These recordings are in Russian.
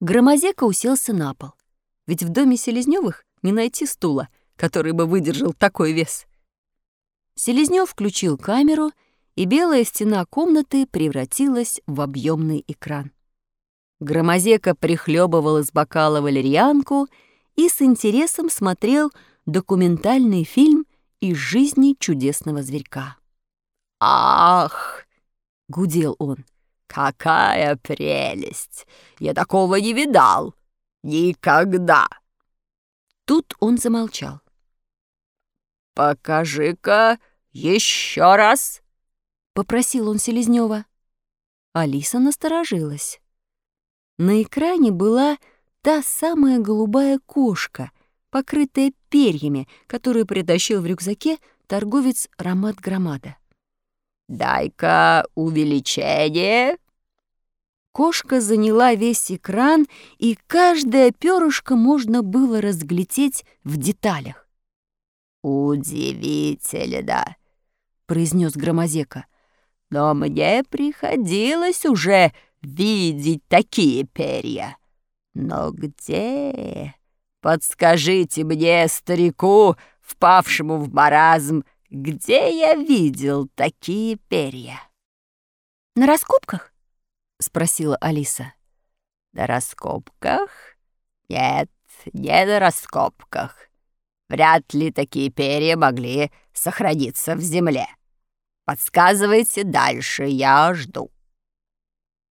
Громозека уселся на пол. Ведь в доме Селезнёвых не найти стула, который бы выдержал такой вес. Селезнёв включил камеру, и белая стена комнаты превратилась в объемный экран. Громозека прихлебывал из бокала валерьянку и с интересом смотрел документальный фильм из жизни чудесного зверька. «Ах!» — гудел он. «Какая прелесть! Я такого не видал! Никогда!» Тут он замолчал. «Покажи-ка еще раз!» — попросил он Селезнева. Алиса насторожилась. На экране была та самая голубая кошка, покрытая перьями, которую притащил в рюкзаке торговец Ромат Громада. «Дай-ка увеличение!» Кошка заняла весь экран, и каждое перышко можно было разглядеть в деталях. «Удивительно!» — произнес Громозека. «Но мне приходилось уже видеть такие перья. Но где? Подскажите мне, старику, впавшему в маразм, где я видел такие перья?» «На раскопках?» — спросила Алиса. «На раскопках? Нет, не на раскопках. Вряд ли такие перья могли сохраниться в земле. Подсказывайте дальше, я жду».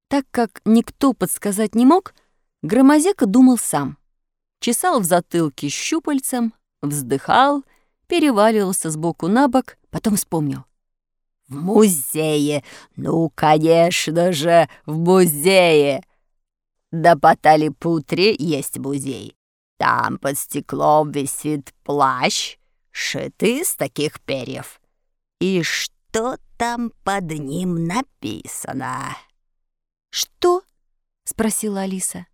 Так как никто подсказать не мог, Громозека думал сам. Чесал в затылке щупальцем, вздыхал, переваливался с боку на бок, потом вспомнил. В музее! Ну, конечно же, в музее! Да по Талипутре есть музей. Там под стеклом висит плащ, шитый из таких перьев. И что там под ним написано? «Что?» — спросила Алиса.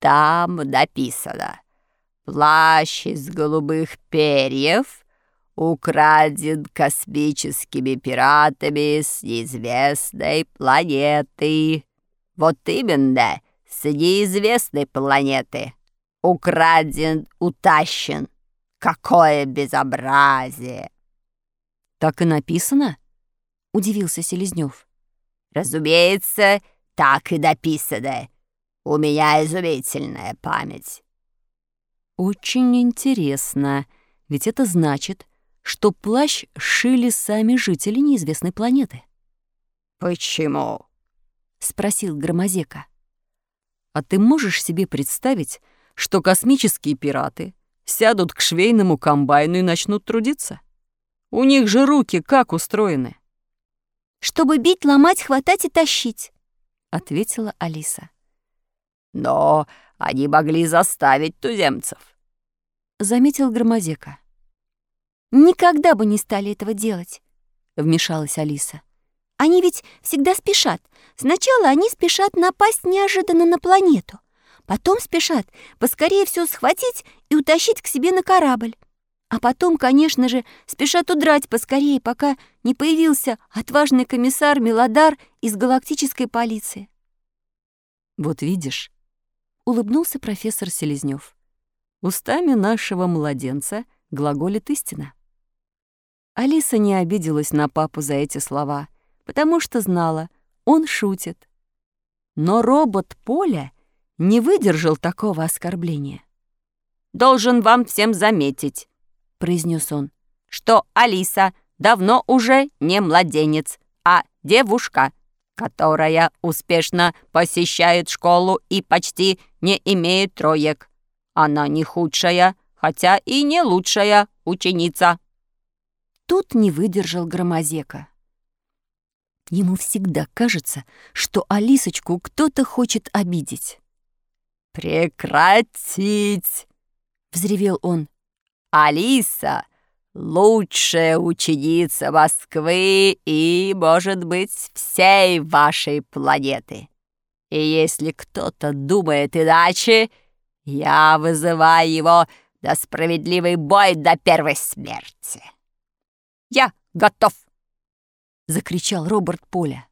«Там написано. Плащ из голубых перьев украден космическими пиратами с неизвестной планеты. Вот именно, с неизвестной планеты. Украден, утащен. Какое безобразие!» «Так и написано?» — удивился Селезнёв. «Разумеется, так и написано. У меня изумительная память». «Очень интересно, ведь это значит, что плащ шили сами жители неизвестной планеты. «Почему?» — спросил Громозека. «А ты можешь себе представить, что космические пираты сядут к швейному комбайну и начнут трудиться? У них же руки как устроены?» «Чтобы бить, ломать, хватать и тащить», — ответила Алиса. «Но они могли заставить туземцев», — заметил Громозека. «Никогда бы не стали этого делать», — вмешалась Алиса. «Они ведь всегда спешат. Сначала они спешат напасть неожиданно на планету. Потом спешат поскорее все схватить и утащить к себе на корабль. А потом, конечно же, спешат удрать поскорее, пока не появился отважный комиссар Мелодар из галактической полиции. «Вот видишь», — улыбнулся профессор Селезнёв, «устами нашего младенца глаголит истина». Алиса не обиделась на папу за эти слова, потому что знала, он шутит. Но робот Поля не выдержал такого оскорбления. «Должен вам всем заметить», — произнес он, «что Алиса давно уже не младенец, а девушка, которая успешно посещает школу и почти не имеет троек. Она не худшая, хотя и не лучшая ученица». Тут не выдержал Громозека. Ему всегда кажется, что Алисочку кто-то хочет обидеть. «Прекратить!» — взревел он. «Алиса — лучшая ученица Москвы и, может быть, всей вашей планеты. И если кто-то думает иначе, я вызываю его на справедливый бой до первой смерти». Я готов!» — закричал Роберт Поля.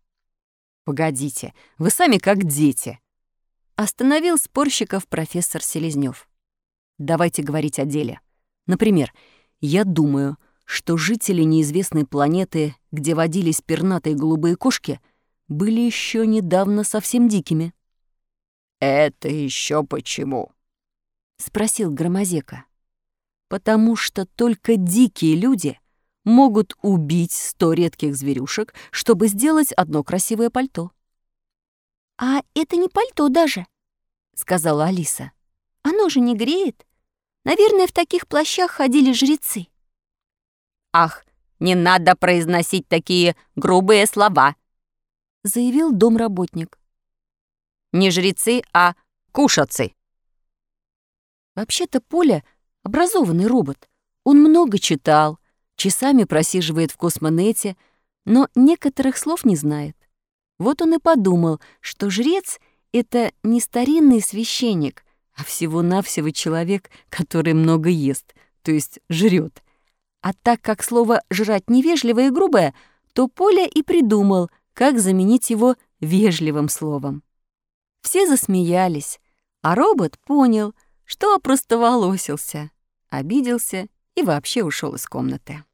«Погодите, вы сами как дети!» — Остановил спорщиков профессор Селезнёв. Давайте говорить о деле. Например, я думаю, что жители неизвестной планеты, где водились пернатые голубые кошки, были еще недавно совсем дикими. «Это еще почему?» — спросил Громозека. «Потому что только дикие люди могут убить сто редких зверюшек, чтобы сделать одно красивое пальто». «А это не пальто даже», — сказала Алиса. «Оно же не греет. Наверное, в таких плащах ходили жрецы». «Ах, не надо произносить такие грубые слова», — заявил домработник. «Не жрецы, а кушацы». Вообще-то Поля — образованный робот. Он много читал, часами просиживает в космонете, но некоторых слов не знает. Вот он и подумал, что жрец — это не старинный священник, а всего-навсего человек, который много ест, то есть жрет. А так как слово «жрать» невежливое и грубое, то Поля и придумал, как заменить его вежливым словом. Все засмеялись, а робот понял, что опростоволосился, обиделся и вообще ушел из комнаты.